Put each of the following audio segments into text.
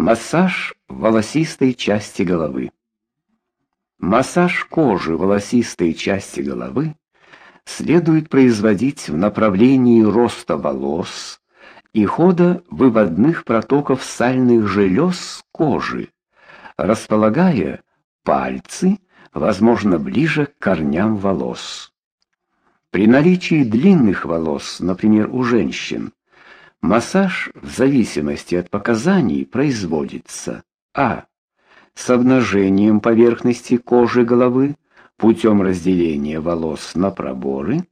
Массаж волосистой части головы. Массаж кожи волосистой части головы следует производить в направлении роста волос и хода выводных протоков сальных желез кожи, располагая пальцы, возможно, ближе к корням волос. При наличии длинных волос, например, у женщин, Массаж в зависимости от показаний производится а. с обнажением поверхности кожи головы путем разделения волос на проборы,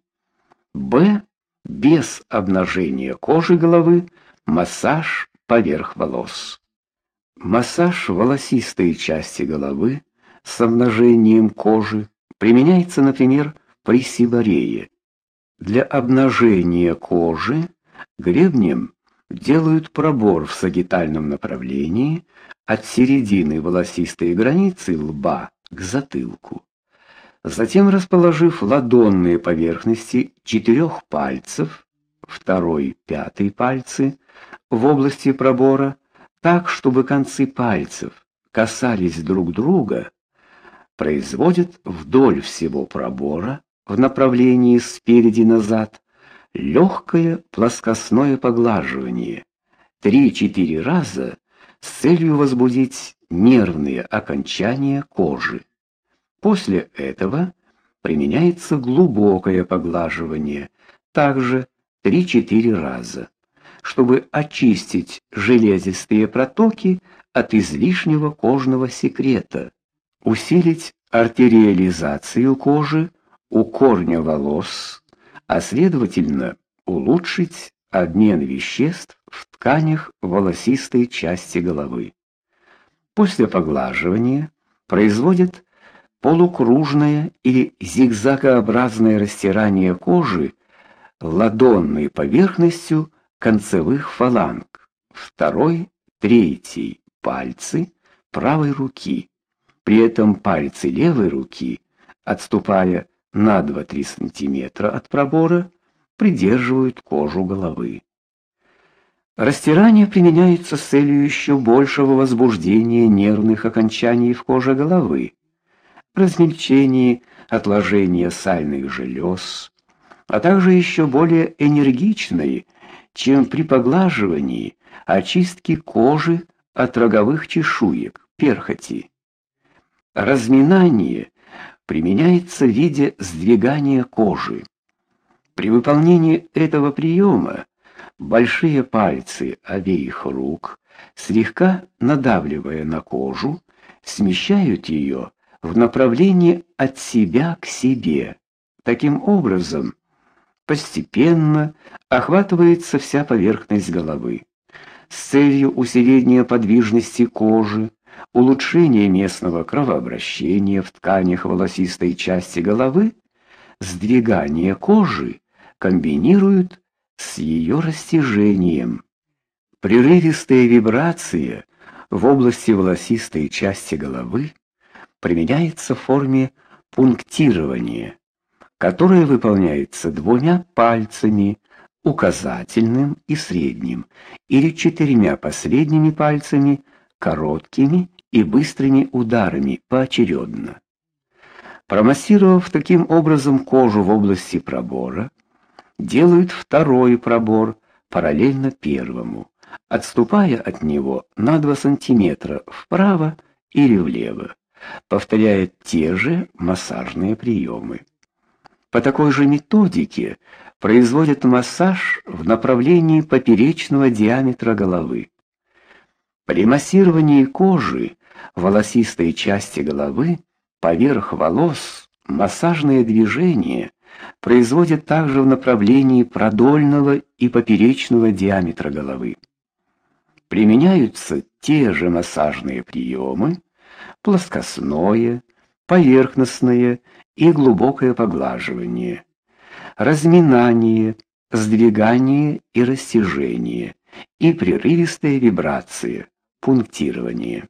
б. без обнажения кожи головы, массаж поверх волос. Массаж волосистой части головы с обнажением кожи применяется, например, при сиборее. Для обнажения кожи Гребнем делают пробор в сагитальном направлении от середины волосистой границы лба к затылку. Затем, расположив ладонные поверхности четырех пальцев, второй, пятый пальцы в области пробора, так, чтобы концы пальцев касались друг друга, производят вдоль всего пробора в направлении спереди назад легкое плоскостное поглаживание 3-4 раза с целью возбудить нервные окончания кожи. После этого применяется глубокое поглаживание, также 3-4 раза, чтобы очистить железистые протоки от излишнего кожного секрета, усилить артериализацию кожи у корня волос а следовательно, улучшить обмен веществ в тканях волосистой части головы. После поглаживания производят полукружное или зигзагообразное растирание кожи ладонной поверхностью концевых фаланг, второй, третий пальцы правой руки. При этом пальцы левой руки, отступая на 2-3 см от пробора придерживают кожу головы. Растирание применяется с целью еще большего возбуждения нервных окончаний в коже головы, размельчения, отложения сальных желез, а также еще более энергичной, чем при поглаживании, очистки кожи от роговых чешуек, перхоти. Разминание применяется в виде сдвигания кожи. При выполнении этого приема большие пальцы обеих рук, слегка надавливая на кожу, смещают ее в направлении от себя к себе. Таким образом, постепенно охватывается вся поверхность головы. С целью усиления подвижности кожи улучшение местного кровообращения в тканях волосистой части головы, сдвигание кожи комбинируют с ее растяжением. Прерывистая вибрация в области волосистой части головы применяется в форме пунктирования, которое выполняется двумя пальцами, указательным и средним, или четырьмя последними пальцами – короткими и быстрыми ударами поочередно. Промассировав таким образом кожу в области пробора, делают второй пробор параллельно первому, отступая от него на 2 см вправо или влево, повторяя те же массажные приемы. По такой же методике производят массаж в направлении поперечного диаметра головы. При массировании кожи волосистой части головы поверх волос массажные движения производят также в направлении продольного и поперечного диаметра головы. Применяются те же массажные приемы: плоскостное, поверхностное и глубокое поглаживание, разминание, сдвигание и растяжение и прерывистая вибрация пунктирование.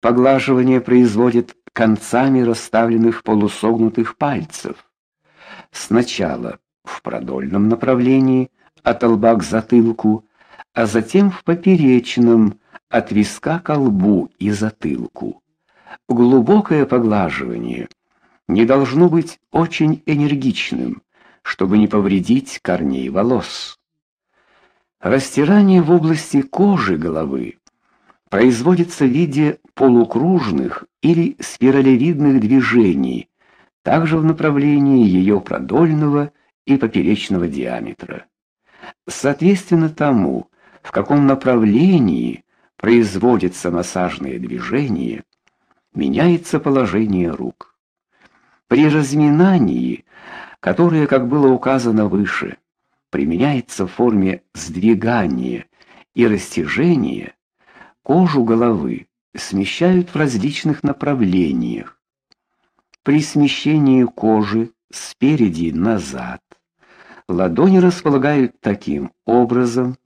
Поглаживание производит концами расставленных полусогнутых пальцев. Сначала в продольном направлении от лба к затылку, а затем в поперечном от виска к лбу и затылку. Глубокое поглаживание не должно быть очень энергичным, чтобы не повредить корней волос. Растирание в области кожи головы производится в виде полукружных или спиралевидных движений, также в направлении ее продольного и поперечного диаметра. Соответственно тому, в каком направлении производятся массажные движения, меняется положение рук. При разминании, которое, как было указано выше, применяется в форме сдвигания и растяжения, кожу головы смещают в различных направлениях. При смещении кожи спереди назад ладони располагают таким образом,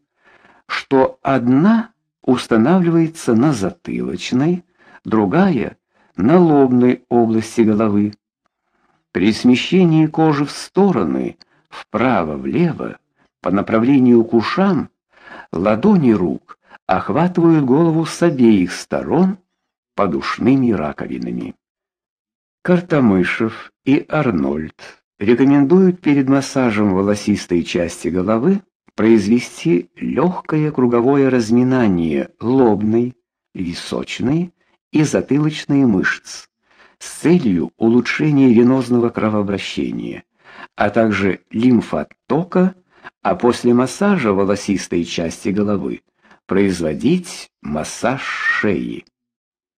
что одна устанавливается на затылочной, другая на лобной области головы. При смещении кожи в стороны, вправо-влево, по направлению к ушам, ладони рук охватывают голову с обеих сторон подушными раковинами. Картамышев и Арнольд рекомендуют перед массажем волосистой части головы произвести легкое круговое разминание лобной, височной и затылочной мышц с целью улучшения венозного кровообращения, а также лимфоотока, а после массажа волосистой части головы производить массаж шеи.